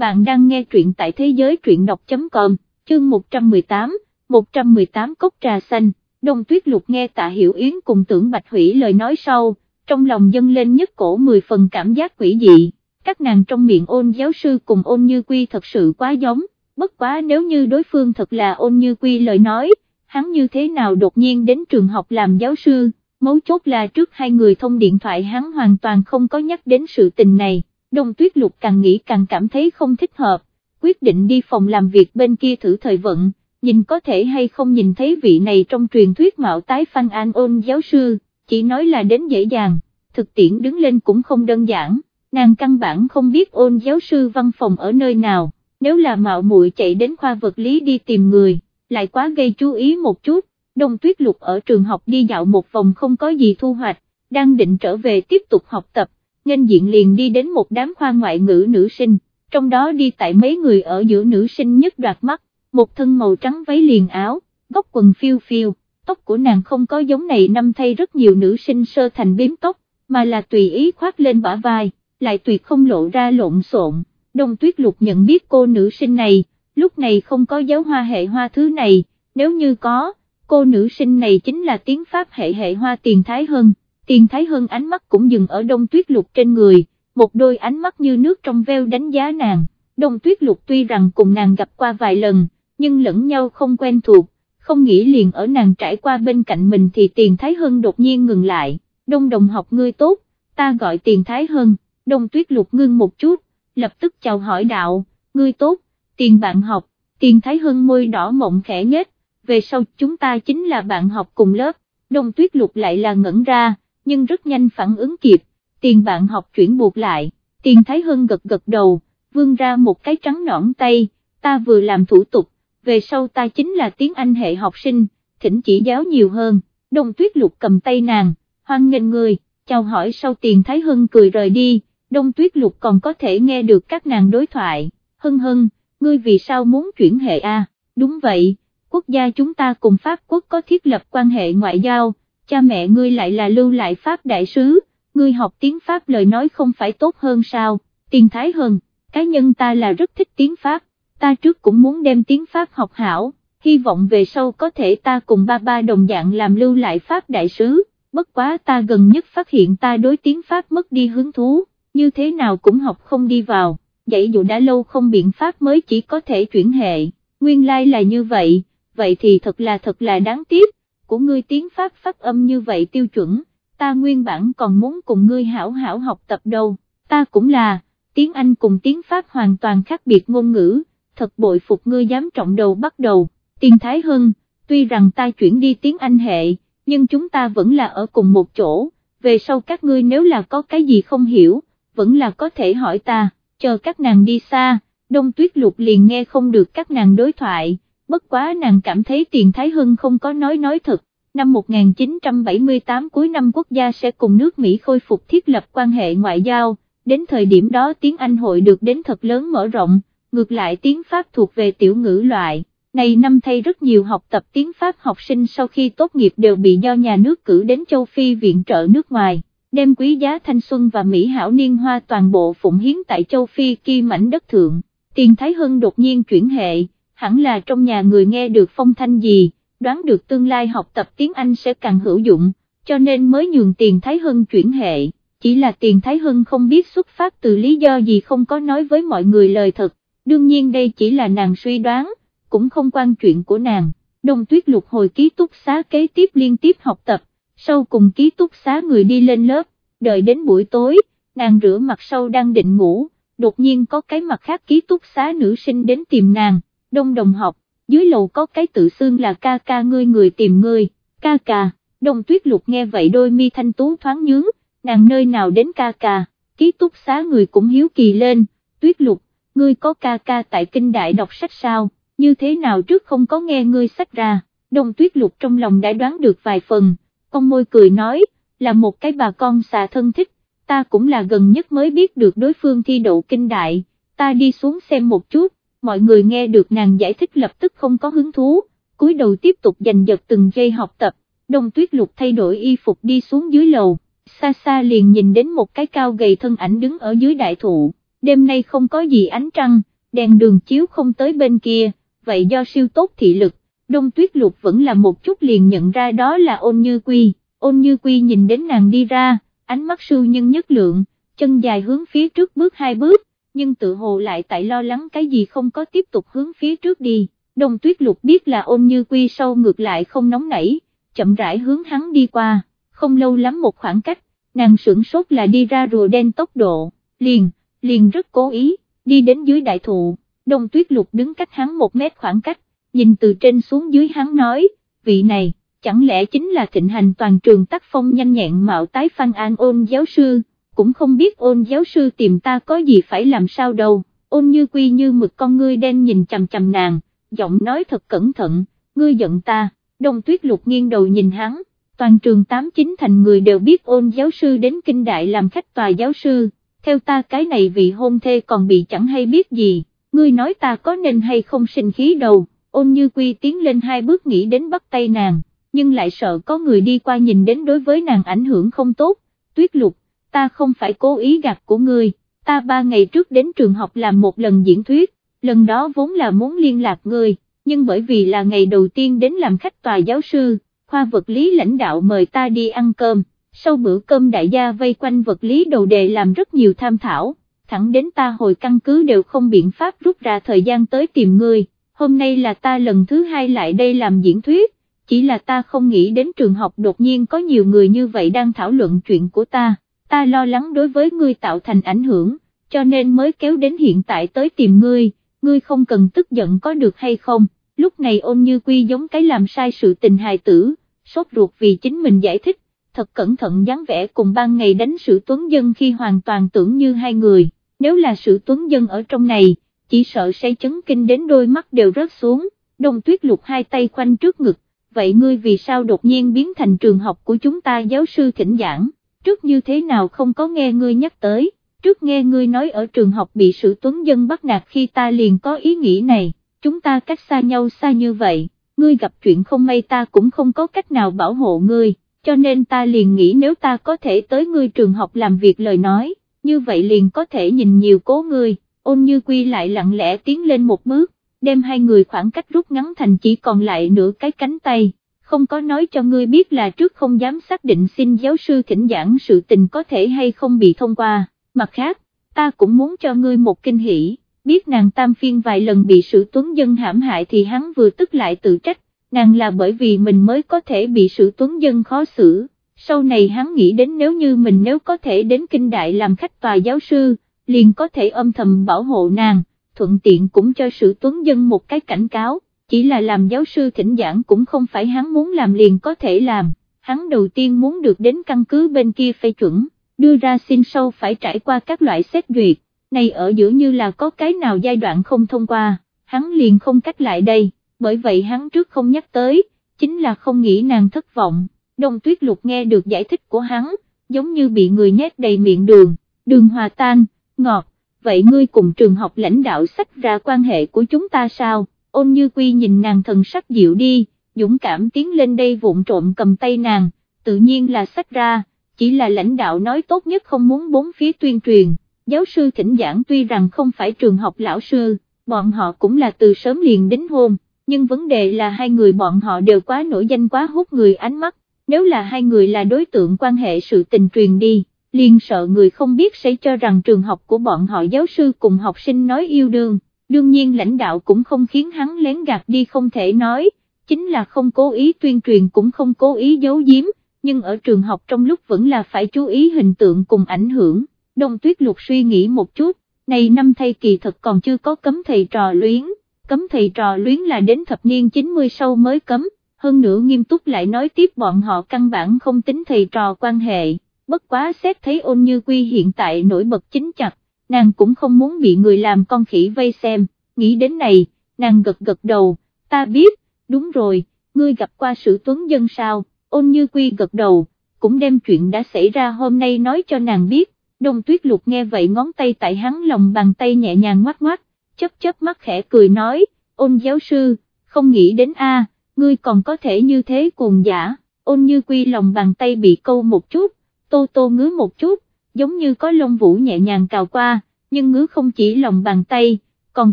bạn đang nghe truyện tại thế giới truyện đọc.com, chương 118, 118 cốc trà xanh, đông tuyết lục nghe tạ hiểu yến cùng tưởng bạch hủy lời nói sau, trong lòng dâng lên nhất cổ 10 phần cảm giác quỷ dị, các nàng trong miệng ôn giáo sư cùng ôn như quy thật sự quá giống, bất quá nếu như đối phương thật là ôn như quy lời nói, hắn như thế nào đột nhiên đến trường học làm giáo sư, mấu chốt là trước hai người thông điện thoại hắn hoàn toàn không có nhắc đến sự tình này, đông tuyết lục càng nghĩ càng cảm thấy không thích hợp, quyết định đi phòng làm việc bên kia thử thời vận, nhìn có thể hay không nhìn thấy vị này trong truyền thuyết mạo tái Phan an ôn giáo sư, chỉ nói là đến dễ dàng, thực tiễn đứng lên cũng không đơn giản, nàng căn bản không biết ôn giáo sư văn phòng ở nơi nào, nếu là mạo muội chạy đến khoa vật lý đi tìm người, lại quá gây chú ý một chút, đông tuyết lục ở trường học đi dạo một vòng không có gì thu hoạch, đang định trở về tiếp tục học tập, nên diện liền đi đến một đám khoa ngoại ngữ nữ sinh, trong đó đi tại mấy người ở giữa nữ sinh nhất đoạt mắt, một thân màu trắng váy liền áo, góc quần phiêu phiêu, tóc của nàng không có giống này năm thay rất nhiều nữ sinh sơ thành biếm tóc, mà là tùy ý khoác lên bả vai, lại tuyệt không lộ ra lộn xộn, đông tuyết lục nhận biết cô nữ sinh này, lúc này không có giáo hoa hệ hoa thứ này, nếu như có, cô nữ sinh này chính là tiếng Pháp hệ hệ hoa tiền thái hơn, tiền thái hơn ánh mắt cũng dừng ở đông tuyết lục trên người, một đôi ánh mắt như nước trong veo đánh giá nàng, đông tuyết lục tuy rằng cùng nàng gặp qua vài lần, nhưng lẫn nhau không quen thuộc, không nghĩ liền ở nàng trải qua bên cạnh mình thì tiền thái hơn đột nhiên ngừng lại, đông đồng học ngươi tốt, ta gọi tiền thái hơn, đông tuyết lục ngưng một chút, lập tức chào hỏi đạo, ngươi tốt, tiền bạn học, tiền thái hơn môi đỏ mộng khẽ nhếch, về sau chúng ta chính là bạn học cùng lớp, đông tuyết lục lại là ngẩn ra, nhưng rất nhanh phản ứng kịp, tiền bạn học chuyển buộc lại, tiền thái hưng gật gật đầu, vươn ra một cái trắng nõn tay, ta vừa làm thủ tục, về sau ta chính là tiếng Anh hệ học sinh, thỉnh chỉ giáo nhiều hơn, đông tuyết lục cầm tay nàng, hoan nghênh người, chào hỏi sau tiền Thái Hưng cười rời đi, đông tuyết lục còn có thể nghe được các nàng đối thoại, hưng hưng ngươi vì sao muốn chuyển hệ A, đúng vậy, quốc gia chúng ta cùng Pháp quốc có thiết lập quan hệ ngoại giao, cha mẹ ngươi lại là lưu lại Pháp đại sứ, ngươi học tiếng Pháp lời nói không phải tốt hơn sao, tiền Thái hơn, cá nhân ta là rất thích tiếng Pháp ta trước cũng muốn đem tiếng Pháp học hảo, hy vọng về sau có thể ta cùng ba ba đồng dạng làm lưu lại Pháp đại sứ, bất quá ta gần nhất phát hiện ta đối tiếng Pháp mất đi hứng thú, như thế nào cũng học không đi vào, dạy dù đã lâu không biện pháp mới chỉ có thể chuyển hệ, nguyên lai like là như vậy, vậy thì thật là thật là đáng tiếc, của ngươi tiếng Pháp phát âm như vậy tiêu chuẩn, ta nguyên bản còn muốn cùng ngươi hảo hảo học tập đâu, ta cũng là, tiếng Anh cùng tiếng Pháp hoàn toàn khác biệt ngôn ngữ thật bội phục ngươi dám trọng đầu bắt đầu, Tiên thái Hưng, tuy rằng ta chuyển đi tiếng Anh hệ, nhưng chúng ta vẫn là ở cùng một chỗ, về sau các ngươi nếu là có cái gì không hiểu, vẫn là có thể hỏi ta, chờ các nàng đi xa, đông tuyết lục liền nghe không được các nàng đối thoại, bất quá nàng cảm thấy tiền thái hưng không có nói nói thật. Năm 1978 cuối năm quốc gia sẽ cùng nước Mỹ khôi phục thiết lập quan hệ ngoại giao, đến thời điểm đó tiếng Anh hội được đến thật lớn mở rộng, ngược lại tiếng Pháp thuộc về tiểu ngữ loại, này năm thay rất nhiều học tập tiếng Pháp học sinh sau khi tốt nghiệp đều bị do nhà nước cử đến châu Phi viện trợ nước ngoài, đem quý giá thanh xuân và Mỹ hảo niên hoa toàn bộ phụng hiến tại châu Phi kia mảnh đất thượng, tiền Thái Hưng đột nhiên chuyển hệ, hẳn là trong nhà người nghe được phong thanh gì, đoán được tương lai học tập tiếng Anh sẽ càng hữu dụng, cho nên mới nhường tiền Thái Hưng chuyển hệ, chỉ là tiền Thái Hưng không biết xuất phát từ lý do gì không có nói với mọi người lời thật. Đương nhiên đây chỉ là nàng suy đoán, cũng không quan chuyện của nàng, đông tuyết lục hồi ký túc xá kế tiếp liên tiếp học tập, sau cùng ký túc xá người đi lên lớp, đợi đến buổi tối, nàng rửa mặt sau đang định ngủ, đột nhiên có cái mặt khác ký túc xá nữ sinh đến tìm nàng, đông đồng học, dưới lầu có cái tự xưng là ca ca ngươi người tìm ngươi, ca ca, đông tuyết lục nghe vậy đôi mi thanh tú thoáng nhướng, nàng nơi nào đến ca ca, ký túc xá người cũng hiếu kỳ lên, tuyết lục, ngươi có ca ca tại kinh đại đọc sách sao, như thế nào trước không có nghe ngươi sách ra, đông tuyết lục trong lòng đã đoán được vài phần, con môi cười nói, là một cái bà con xà thân thích, ta cũng là gần nhất mới biết được đối phương thi đậu kinh đại, ta đi xuống xem một chút, mọi người nghe được nàng giải thích lập tức không có hứng thú, cúi đầu tiếp tục giành giật từng giây học tập, đông tuyết lục thay đổi y phục đi xuống dưới lầu, xa xa liền nhìn đến một cái cao gầy thân ảnh đứng ở dưới đại thụ đêm nay không có gì ánh trăng, đèn đường chiếu không tới bên kia, vậy do siêu tốt thị lực, đông tuyết lục vẫn là một chút liền nhận ra đó là ôn như quy, ôn như quy nhìn đến nàng đi ra, ánh mắt sưu nhân nhất lượng, chân dài hướng phía trước bước hai bước, nhưng tự hồ lại tại lo lắng cái gì không có tiếp tục hướng phía trước đi, đông tuyết lục biết là ôn như quy sâu ngược lại không nóng nảy, chậm rãi hướng hắn đi qua, không lâu lắm một khoảng cách, nàng sửng sốt là đi ra rùa đen tốc độ, liền, liền rất cố ý, đi đến dưới đại thụ, đông tuyết lục đứng cách hắn một mét khoảng cách, nhìn từ trên xuống dưới hắn nói, vị này, chẳng lẽ chính là thịnh hành toàn trường tác phong nhanh nhẹn mạo tái phan an ôn giáo sư, cũng không biết ôn giáo sư tìm ta có gì phải làm sao đâu, ôn như quy như mực con ngươi đen nhìn chằm chằm nàng, giọng nói thật cẩn thận, ngươi giận ta, đông tuyết lục nghiêng đầu nhìn hắn, toàn trường tám chín thành người đều biết ôn giáo sư đến kinh đại làm khách tòa giáo sư, theo ta cái này vị hôn thê còn bị chẳng hay biết gì, ngươi nói ta có nên hay không sinh khí đâu, ôn như quy tiến lên hai bước nghĩ đến bắt tay nàng, nhưng lại sợ có người đi qua nhìn đến đối với nàng ảnh hưởng không tốt, tuyết lục, ta không phải cố ý gạt của ngươi, ta ba ngày trước đến trường học làm một lần diễn thuyết, lần đó vốn là muốn liên lạc ngươi, nhưng bởi vì là ngày đầu tiên đến làm khách tòa giáo sư, khoa vật lý lãnh đạo mời ta đi ăn cơm, sau bữa cơm đại gia vây quanh vật lý đầu đề làm rất nhiều tham thảo, thẳng đến ta hồi căn cứ đều không biện pháp rút ra thời gian tới tìm ngươi, hôm nay là ta lần thứ hai lại đây làm diễn thuyết, chỉ là ta không nghĩ đến trường học đột nhiên có nhiều người như vậy đang thảo luận chuyện của ta, ta lo lắng đối với ngươi tạo thành ảnh hưởng, cho nên mới kéo đến hiện tại tới tìm ngươi, ngươi không cần tức giận có được hay không, lúc này ôn như quy giống cái làm sai sự tình hài tử, sốt ruột vì chính mình giải thích, thật cẩn thận dáng vẻ cùng ban ngày đánh sự tuấn dân khi hoàn toàn tưởng như hai người, nếu là sự tuấn dân ở trong này, chỉ sợ sẽ chấn kinh đến đôi mắt đều rớt xuống, đông tuyết lục hai tay khoanh trước ngực, vậy ngươi vì sao đột nhiên biến thành trường học của chúng ta giáo sư thỉnh giảng, trước như thế nào không có nghe ngươi nhắc tới, trước nghe ngươi nói ở trường học bị sự tuấn dân bắt nạt khi ta liền có ý nghĩ này, chúng ta cách xa nhau xa như vậy, ngươi gặp chuyện không may ta cũng không có cách nào bảo hộ ngươi, cho nên ta liền nghĩ nếu ta có thể tới ngươi trường học làm việc lời nói, như vậy liền có thể nhìn nhiều cố ngươi, ôn như quy lại lặng lẽ tiến lên một bước, đem hai người khoảng cách rút ngắn thành chỉ còn lại nửa cái cánh tay, không có nói cho ngươi biết là trước không dám xác định xin giáo sư thỉnh giảng sự tình có thể hay không bị thông qua, mặt khác, ta cũng muốn cho ngươi một kinh hỷ, biết nàng tam phiên vài lần bị sự tuấn dân hãm hại thì hắn vừa tức lại tự trách, nàng là bởi vì mình mới có thể bị sự tuấn dân khó xử, sau này hắn nghĩ đến nếu như mình nếu có thể đến kinh đại làm khách tòa giáo sư, liền có thể âm thầm bảo hộ nàng, thuận tiện cũng cho sự tuấn dân một cái cảnh cáo, chỉ là làm giáo sư thỉnh giảng cũng không phải hắn muốn làm liền có thể làm, hắn đầu tiên muốn được đến căn cứ bên kia phê chuẩn, đưa ra xin sâu phải trải qua các loại xét duyệt, này ở giữa như là có cái nào giai đoạn không thông qua, hắn liền không cách lại đây, bởi vậy hắn trước không nhắc tới, chính là không nghĩ nàng thất vọng, đông tuyết lục nghe được giải thích của hắn, giống như bị người nhét đầy miệng đường, đường hòa tan, ngọt, vậy ngươi cùng trường học lãnh đạo sách ra quan hệ của chúng ta sao, ôn như quy nhìn nàng thần sắc dịu đi, dũng cảm tiến lên đây vụn trộm cầm tay nàng, tự nhiên là sách ra, chỉ là lãnh đạo nói tốt nhất không muốn bốn phía tuyên truyền, giáo sư thỉnh giảng tuy rằng không phải trường học lão sư, bọn họ cũng là từ sớm liền đến hôn, nhưng vấn đề là hai người bọn họ đều quá nổi danh quá hút người ánh mắt, nếu là hai người là đối tượng quan hệ sự tình truyền đi liền sợ người không biết sẽ cho rằng trường học của bọn họ giáo sư cùng học sinh nói yêu đương, đương nhiên lãnh đạo cũng không khiến hắn lén gạt đi không thể nói, chính là không cố ý tuyên truyền cũng không cố ý giấu giếm, nhưng ở trường học trong lúc vẫn là phải chú ý hình tượng cùng ảnh hưởng, đông tuyết lục suy nghĩ một chút, này năm thay kỳ thật còn chưa có cấm thầy trò luyến, cấm thầy trò luyến là đến thập niên 90 sau mới cấm, hơn nữa nghiêm túc lại nói tiếp bọn họ căn bản không tính thầy trò quan hệ bất quá xét thấy ôn như quy hiện tại nổi bật chính chặt, nàng cũng không muốn bị người làm con khỉ vây xem, nghĩ đến này, nàng gật gật đầu, ta biết, đúng rồi, ngươi gặp qua sự tuấn dân sao, ôn như quy gật đầu, cũng đem chuyện đã xảy ra hôm nay nói cho nàng biết, đông tuyết lục nghe vậy ngón tay tại hắn lòng bàn tay nhẹ nhàng ngoắt ngoắt, chấp chấp mắt khẽ cười nói, ôn giáo sư, không nghĩ đến a, ngươi còn có thể như thế cuồng giả, ôn như quy lòng bàn tay bị câu một chút, tô tô ngứa một chút, giống như có lông vũ nhẹ nhàng cào qua, nhưng ngứa không chỉ lòng bàn tay, còn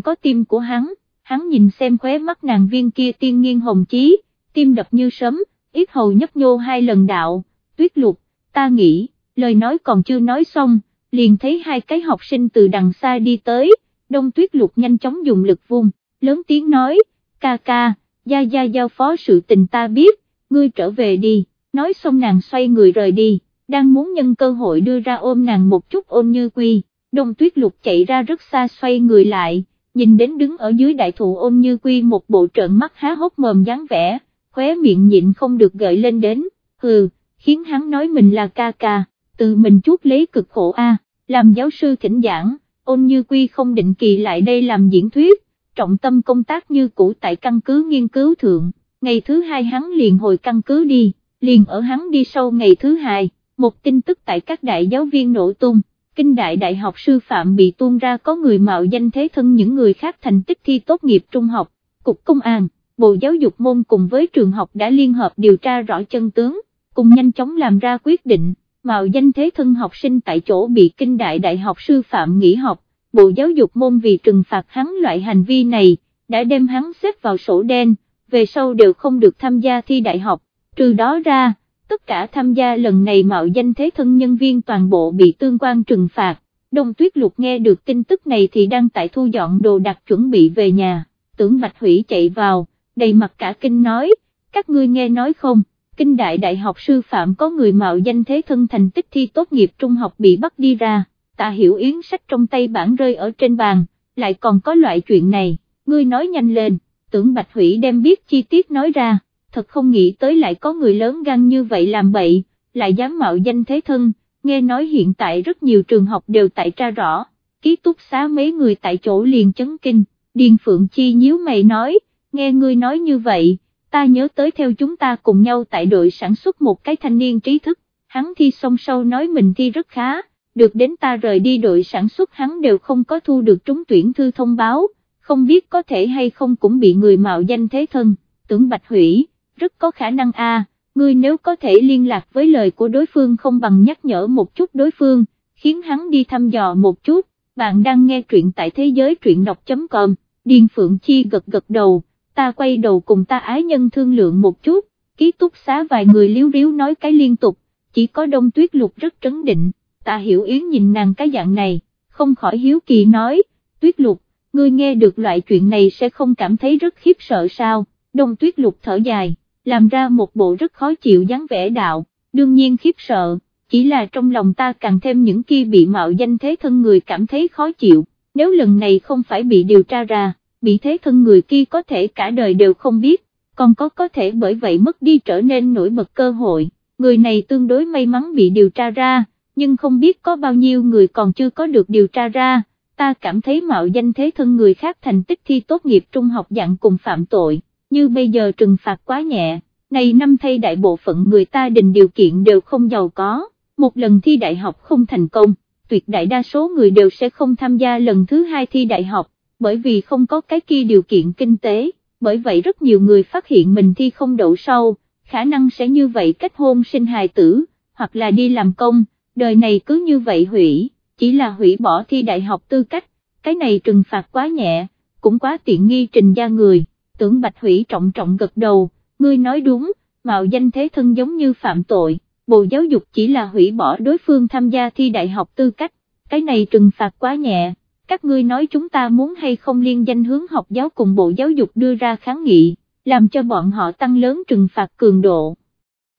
có tim của hắn, hắn nhìn xem khóe mắt nàng viên kia tiên nghiêng hồng chí, tim đập như sấm, ít hầu nhấp nhô hai lần đạo, tuyết lục, ta nghĩ, lời nói còn chưa nói xong, liền thấy hai cái học sinh từ đằng xa đi tới, đông tuyết lục nhanh chóng dùng lực vung, lớn tiếng nói, ca ca, gia gia giao phó sự tình ta biết, ngươi trở về đi, nói xong nàng xoay người rời đi, đang muốn nhân cơ hội đưa ra ôm nàng một chút ôn như quy, đông tuyết lục chạy ra rất xa xoay người lại, nhìn đến đứng ở dưới đại thụ ôn như quy một bộ trợn mắt há hốc mồm dáng vẻ, khóe miệng nhịn không được gợi lên đến, hừ, khiến hắn nói mình là ca ca, tự mình chút lấy cực khổ a. làm giáo sư thỉnh giảng, ôn như quy không định kỳ lại đây làm diễn thuyết, trọng tâm công tác như cũ tại căn cứ nghiên cứu thượng, ngày thứ hai hắn liền hồi căn cứ đi, liền ở hắn đi sâu ngày thứ hai, một tin tức tại các đại giáo viên nổ tung, kinh đại đại học sư phạm bị tuôn ra có người mạo danh thế thân những người khác thành tích thi tốt nghiệp trung học, cục công an, bộ giáo dục môn cùng với trường học đã liên hợp điều tra rõ chân tướng, cùng nhanh chóng làm ra quyết định, mạo danh thế thân học sinh tại chỗ bị kinh đại đại học sư phạm nghỉ học, bộ giáo dục môn vì trừng phạt hắn loại hành vi này, đã đem hắn xếp vào sổ đen, về sau đều không được tham gia thi đại học, trừ đó ra, tất cả tham gia lần này mạo danh thế thân nhân viên toàn bộ bị tương quan trừng phạt, Đông Tuyết Lục nghe được tin tức này thì đang tại thu dọn đồ đạc chuẩn bị về nhà, tưởng Bạch Hủy chạy vào, đầy mặt cả kinh nói, các ngươi nghe nói không, kinh đại đại học sư phạm có người mạo danh thế thân thành tích thi tốt nghiệp trung học bị bắt đi ra. Tạ hiểu yến sách trong tay bản rơi ở trên bàn, lại còn có loại chuyện này, ngươi nói nhanh lên, tưởng Bạch Hủy đem biết chi tiết nói ra, thật không nghĩ tới lại có người lớn gan như vậy làm bậy, lại dám mạo danh thế thân, nghe nói hiện tại rất nhiều trường học đều tại tra rõ, ký túc xá mấy người tại chỗ liền chấn kinh, Điền Phượng Chi nhíu mày nói, nghe ngươi nói như vậy, ta nhớ tới theo chúng ta cùng nhau tại đội sản xuất một cái thanh niên trí thức, hắn thi xong sau nói mình thi rất khá được đến ta rời đi đội sản xuất hắn đều không có thu được trúng tuyển thư thông báo, không biết có thể hay không cũng bị người mạo danh thế thân, tưởng bạch hủy, rất có khả năng a. ngươi nếu có thể liên lạc với lời của đối phương không bằng nhắc nhở một chút đối phương, khiến hắn đi thăm dò một chút, bạn đang nghe truyện tại thế giới truyện đọc.com, Điền Phượng Chi gật gật đầu, ta quay đầu cùng ta ái nhân thương lượng một chút, ký túc xá vài người liếu riếu nói cái liên tục, chỉ có đông tuyết lục rất trấn định, Ta hiểu yến nhìn nàng cái dạng này, không khỏi hiếu kỳ nói, tuyết lục, ngươi nghe được loại chuyện này sẽ không cảm thấy rất khiếp sợ sao, đông tuyết lục thở dài, làm ra một bộ rất khó chịu dáng vẻ đạo, đương nhiên khiếp sợ, chỉ là trong lòng ta càng thêm những kia bị mạo danh thế thân người cảm thấy khó chịu, nếu lần này không phải bị điều tra ra, bị thế thân người kia có thể cả đời đều không biết, còn có có thể bởi vậy mất đi trở nên nổi bật cơ hội, người này tương đối may mắn bị điều tra ra nhưng không biết có bao nhiêu người còn chưa có được điều tra ra, ta cảm thấy mạo danh thế thân người khác thành tích thi tốt nghiệp trung học dạng cùng phạm tội, như bây giờ trừng phạt quá nhẹ, này năm thay đại bộ phận người ta đình điều kiện đều không giàu có, một lần thi đại học không thành công, tuyệt đại đa số người đều sẽ không tham gia lần thứ hai thi đại học, bởi vì không có cái kia điều kiện kinh tế, bởi vậy rất nhiều người phát hiện mình thi không đậu sau, khả năng sẽ như vậy kết hôn sinh hài tử, hoặc là đi làm công đời này cứ như vậy hủy, chỉ là hủy bỏ thi đại học tư cách, cái này trừng phạt quá nhẹ, cũng quá tiện nghi trình gia người, tưởng bạch hủy trọng trọng gật đầu, ngươi nói đúng, mạo danh thế thân giống như phạm tội, bộ giáo dục chỉ là hủy bỏ đối phương tham gia thi đại học tư cách, cái này trừng phạt quá nhẹ, các ngươi nói chúng ta muốn hay không liên danh hướng học giáo cùng bộ giáo dục đưa ra kháng nghị, làm cho bọn họ tăng lớn trừng phạt cường độ.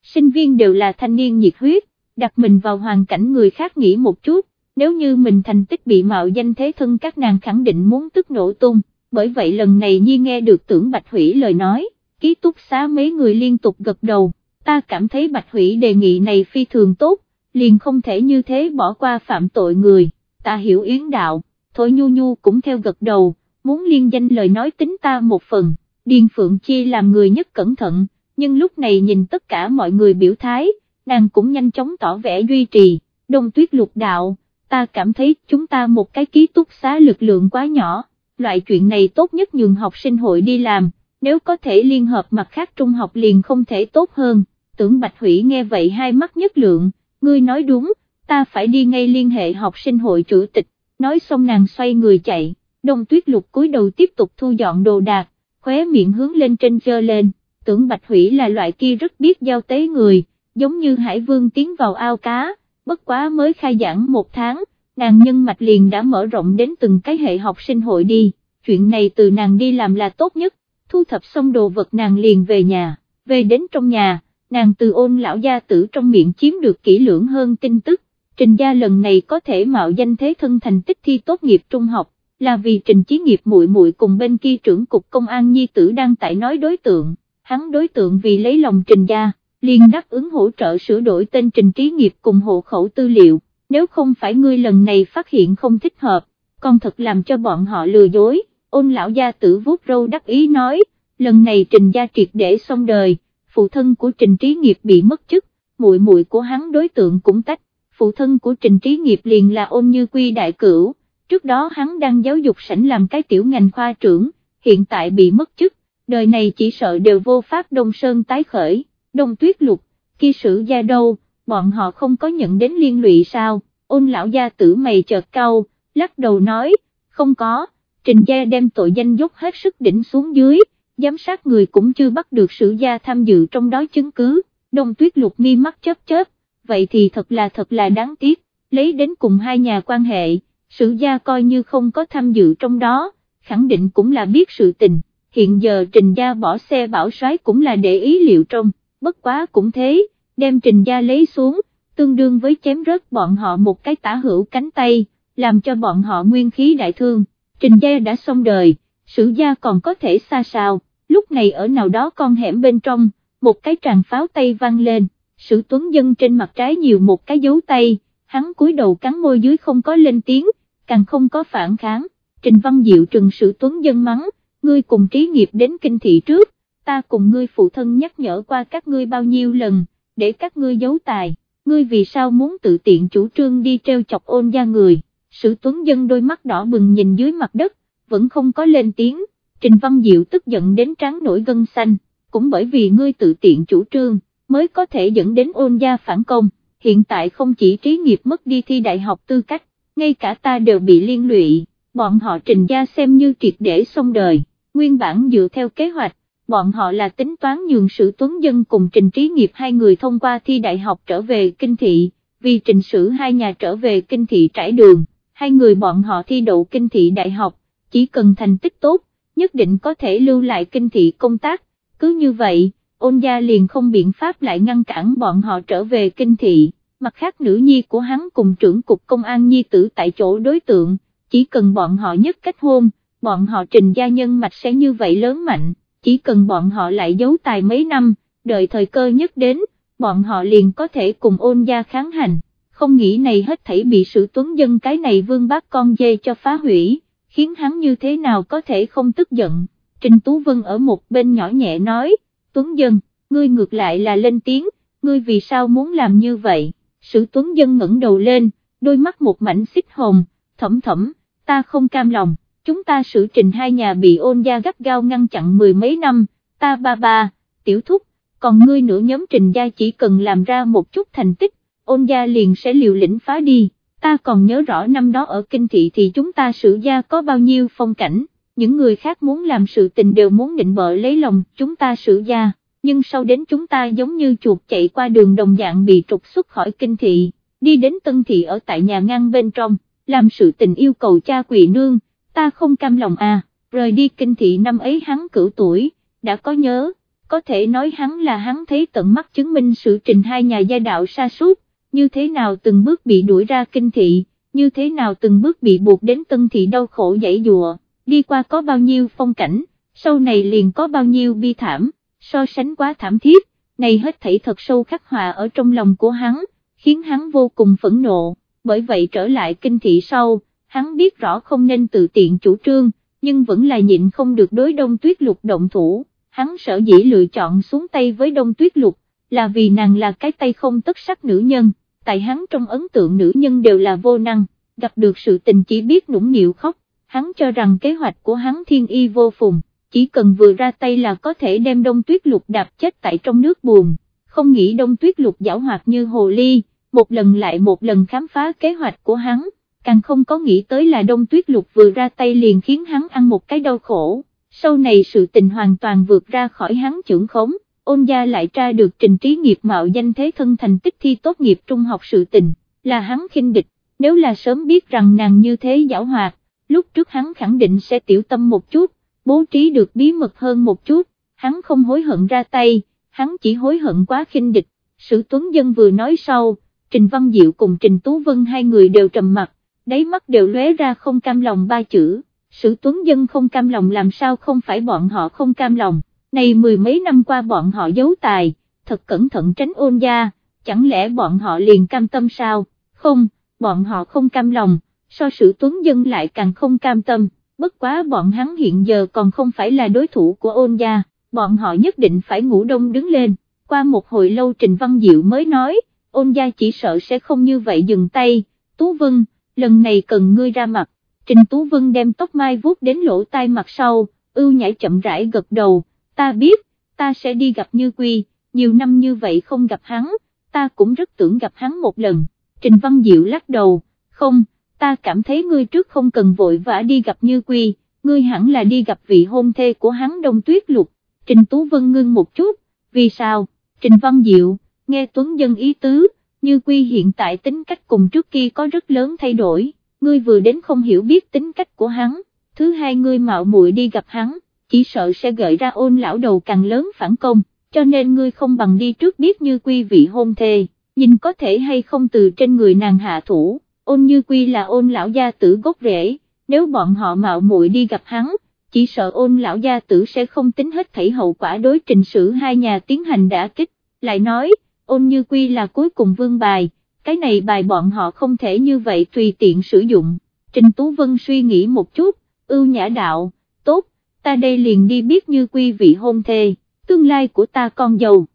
Sinh viên đều là thanh niên nhiệt huyết, đặt mình vào hoàn cảnh người khác nghĩ một chút, nếu như mình thành tích bị mạo danh thế thân các nàng khẳng định muốn tức nổ tung, bởi vậy lần này Nhi nghe được tưởng Bạch Hủy lời nói, ký túc xá mấy người liên tục gật đầu, ta cảm thấy Bạch Hủy đề nghị này phi thường tốt, liền không thể như thế bỏ qua phạm tội người, ta hiểu yến đạo, thôi nhu nhu cũng theo gật đầu, muốn liên danh lời nói tính ta một phần, Điền Phượng Chi làm người nhất cẩn thận, nhưng lúc này nhìn tất cả mọi người biểu thái, nàng cũng nhanh chóng tỏ vẻ duy trì, đông tuyết lục đạo, ta cảm thấy chúng ta một cái ký túc xá lực lượng quá nhỏ, loại chuyện này tốt nhất nhường học sinh hội đi làm, nếu có thể liên hợp mặt khác trung học liền không thể tốt hơn, tưởng Bạch Hủy nghe vậy hai mắt nhất lượng, ngươi nói đúng, ta phải đi ngay liên hệ học sinh hội chủ tịch, nói xong nàng xoay người chạy, đông tuyết lục cúi đầu tiếp tục thu dọn đồ đạc, khóe miệng hướng lên trên dơ lên, tưởng Bạch Hủy là loại kia rất biết giao tế người, giống như Hải Vương tiến vào ao cá, bất quá mới khai giảng một tháng, nàng nhân mạch liền đã mở rộng đến từng cái hệ học sinh hội đi, chuyện này từ nàng đi làm là tốt nhất, thu thập xong đồ vật nàng liền về nhà, về đến trong nhà, nàng từ ôn lão gia tử trong miệng chiếm được kỹ lưỡng hơn tin tức, trình gia lần này có thể mạo danh thế thân thành tích thi tốt nghiệp trung học, là vì trình chí nghiệp muội muội cùng bên kia trưởng cục công an nhi tử đang tại nói đối tượng, hắn đối tượng vì lấy lòng trình gia, liền đáp ứng hỗ trợ sửa đổi tên trình trí nghiệp cùng hộ khẩu tư liệu, nếu không phải ngươi lần này phát hiện không thích hợp, con thật làm cho bọn họ lừa dối, ôn lão gia tử vuốt râu đắc ý nói, lần này trình gia triệt để xong đời, phụ thân của trình trí nghiệp bị mất chức, muội muội của hắn đối tượng cũng tách, phụ thân của trình trí nghiệp liền là ôn như quy đại cửu, trước đó hắn đang giáo dục sảnh làm cái tiểu ngành khoa trưởng, hiện tại bị mất chức, đời này chỉ sợ đều vô pháp đông sơn tái khởi, đông tuyết lục, kia sử gia đâu, bọn họ không có nhận đến liên lụy sao, ôn lão gia tử mày chợt cau, lắc đầu nói, không có, trình gia đem tội danh dốc hết sức đỉnh xuống dưới, giám sát người cũng chưa bắt được sử gia tham dự trong đó chứng cứ, đông tuyết lục mi mắt chớp chớp, vậy thì thật là thật là đáng tiếc, lấy đến cùng hai nhà quan hệ, sử gia coi như không có tham dự trong đó, khẳng định cũng là biết sự tình, hiện giờ trình gia bỏ xe bảo soái cũng là để ý liệu trong, bất quá cũng thế, đem trình gia lấy xuống, tương đương với chém rớt bọn họ một cái tả hữu cánh tay, làm cho bọn họ nguyên khí đại thương, trình gia đã xong đời, sử gia còn có thể xa sao, lúc này ở nào đó con hẻm bên trong, một cái tràng pháo tay vang lên, sử tuấn dân trên mặt trái nhiều một cái dấu tay, hắn cúi đầu cắn môi dưới không có lên tiếng, càng không có phản kháng, Trình Văn Diệu trừng sử tuấn dân mắng, ngươi cùng trí nghiệp đến kinh thị trước, ta cùng ngươi phụ thân nhắc nhở qua các ngươi bao nhiêu lần, để các ngươi giấu tài, ngươi vì sao muốn tự tiện chủ trương đi treo chọc ôn gia người, sử tuấn dân đôi mắt đỏ bừng nhìn dưới mặt đất, vẫn không có lên tiếng, Trình Văn Diệu tức giận đến trắng nổi gân xanh, cũng bởi vì ngươi tự tiện chủ trương, mới có thể dẫn đến ôn gia phản công, hiện tại không chỉ trí nghiệp mất đi thi đại học tư cách, ngay cả ta đều bị liên lụy, bọn họ trình gia xem như triệt để xong đời, nguyên bản dựa theo kế hoạch, bọn họ là tính toán nhường sự tuấn dân cùng trình trí nghiệp hai người thông qua thi đại học trở về kinh thị, vì trình sử hai nhà trở về kinh thị trải đường, hai người bọn họ thi đậu kinh thị đại học, chỉ cần thành tích tốt, nhất định có thể lưu lại kinh thị công tác, cứ như vậy, ôn gia liền không biện pháp lại ngăn cản bọn họ trở về kinh thị, mặt khác nữ nhi của hắn cùng trưởng cục công an nhi tử tại chỗ đối tượng, chỉ cần bọn họ nhất cách hôn, bọn họ trình gia nhân mạch sẽ như vậy lớn mạnh, chỉ cần bọn họ lại giấu tài mấy năm, đợi thời cơ nhất đến, bọn họ liền có thể cùng ôn gia kháng hành, không nghĩ này hết thảy bị sự tuấn dân cái này vương bác con dê cho phá hủy, khiến hắn như thế nào có thể không tức giận, Trình Tú Vân ở một bên nhỏ nhẹ nói, Tuấn Dân, ngươi ngược lại là lên tiếng, ngươi vì sao muốn làm như vậy, sự Tuấn Dân ngẩng đầu lên, đôi mắt một mảnh xích hồng, thẩm thẩm, ta không cam lòng, chúng ta xử trình hai nhà bị ôn gia gắt gao ngăn chặn mười mấy năm, ta ba ba, tiểu thúc, còn ngươi nữa nhóm trình gia chỉ cần làm ra một chút thành tích, ôn gia liền sẽ liều lĩnh phá đi, ta còn nhớ rõ năm đó ở kinh thị thì chúng ta sử gia có bao nhiêu phong cảnh, những người khác muốn làm sự tình đều muốn định bợ lấy lòng chúng ta sử gia, nhưng sau đến chúng ta giống như chuột chạy qua đường đồng dạng bị trục xuất khỏi kinh thị, đi đến tân thị ở tại nhà ngang bên trong, làm sự tình yêu cầu cha quỳ nương, ta không cam lòng à, rời đi kinh thị năm ấy hắn cửu tuổi, đã có nhớ, có thể nói hắn là hắn thấy tận mắt chứng minh sự trình hai nhà gia đạo sa sút như thế nào từng bước bị đuổi ra kinh thị, như thế nào từng bước bị buộc đến tân thị đau khổ dãy dùa, đi qua có bao nhiêu phong cảnh, sau này liền có bao nhiêu bi thảm, so sánh quá thảm thiết, này hết thảy thật sâu khắc họa ở trong lòng của hắn, khiến hắn vô cùng phẫn nộ, bởi vậy trở lại kinh thị sau, hắn biết rõ không nên tự tiện chủ trương, nhưng vẫn là nhịn không được đối đông tuyết lục động thủ, hắn sở dĩ lựa chọn xuống tay với đông tuyết lục, là vì nàng là cái tay không tất sắc nữ nhân, tại hắn trong ấn tượng nữ nhân đều là vô năng, gặp được sự tình chỉ biết nũng nịu khóc, hắn cho rằng kế hoạch của hắn thiên y vô phùng, chỉ cần vừa ra tay là có thể đem đông tuyết lục đạp chết tại trong nước buồn, không nghĩ đông tuyết lục giảo hoạt như hồ ly, một lần lại một lần khám phá kế hoạch của hắn càng không có nghĩ tới là đông tuyết lục vừa ra tay liền khiến hắn ăn một cái đau khổ, sau này sự tình hoàn toàn vượt ra khỏi hắn trưởng khống, ôn gia lại tra được trình trí nghiệp mạo danh thế thân thành tích thi tốt nghiệp trung học sự tình, là hắn khinh địch, nếu là sớm biết rằng nàng như thế giảo hoạt, lúc trước hắn khẳng định sẽ tiểu tâm một chút, bố trí được bí mật hơn một chút, hắn không hối hận ra tay, hắn chỉ hối hận quá khinh địch, sự tuấn dân vừa nói sau, Trình Văn Diệu cùng Trình Tú Vân hai người đều trầm mặt, đáy mắt đều lóe ra không cam lòng ba chữ, sử tuấn dân không cam lòng làm sao không phải bọn họ không cam lòng, này mười mấy năm qua bọn họ giấu tài, thật cẩn thận tránh ôn gia, chẳng lẽ bọn họ liền cam tâm sao, không, bọn họ không cam lòng, so sử tuấn dân lại càng không cam tâm, bất quá bọn hắn hiện giờ còn không phải là đối thủ của ôn gia, bọn họ nhất định phải ngủ đông đứng lên, qua một hồi lâu Trình Văn Diệu mới nói, ôn gia chỉ sợ sẽ không như vậy dừng tay, Tú Vân, lần này cần ngươi ra mặt, Trình Tú Vân đem tóc mai vuốt đến lỗ tai mặt sau, ưu nhảy chậm rãi gật đầu, ta biết, ta sẽ đi gặp Như Quy, nhiều năm như vậy không gặp hắn, ta cũng rất tưởng gặp hắn một lần, Trình Văn Diệu lắc đầu, không, ta cảm thấy ngươi trước không cần vội vã đi gặp Như Quy, ngươi hẳn là đi gặp vị hôn thê của hắn Đông Tuyết Lục, Trình Tú Vân ngưng một chút, vì sao, Trình Văn Diệu, nghe Tuấn Dân ý tứ, như Quy hiện tại tính cách cùng trước kia có rất lớn thay đổi, ngươi vừa đến không hiểu biết tính cách của hắn, thứ hai ngươi mạo muội đi gặp hắn, chỉ sợ sẽ gợi ra ôn lão đầu càng lớn phản công, cho nên ngươi không bằng đi trước biết Như Quy vị hôn thê, nhìn có thể hay không từ trên người nàng hạ thủ ôn như quy là ôn lão gia tử gốc rễ, nếu bọn họ mạo muội đi gặp hắn, chỉ sợ ôn lão gia tử sẽ không tính hết thảy hậu quả đối trình sử hai nhà tiến hành đã kích, lại nói, ôn như quy là cuối cùng vương bài, cái này bài bọn họ không thể như vậy tùy tiện sử dụng, trình Tú Vân suy nghĩ một chút, ưu nhã đạo, tốt, ta đây liền đi biết như quy vị hôn thê, tương lai của ta con giàu.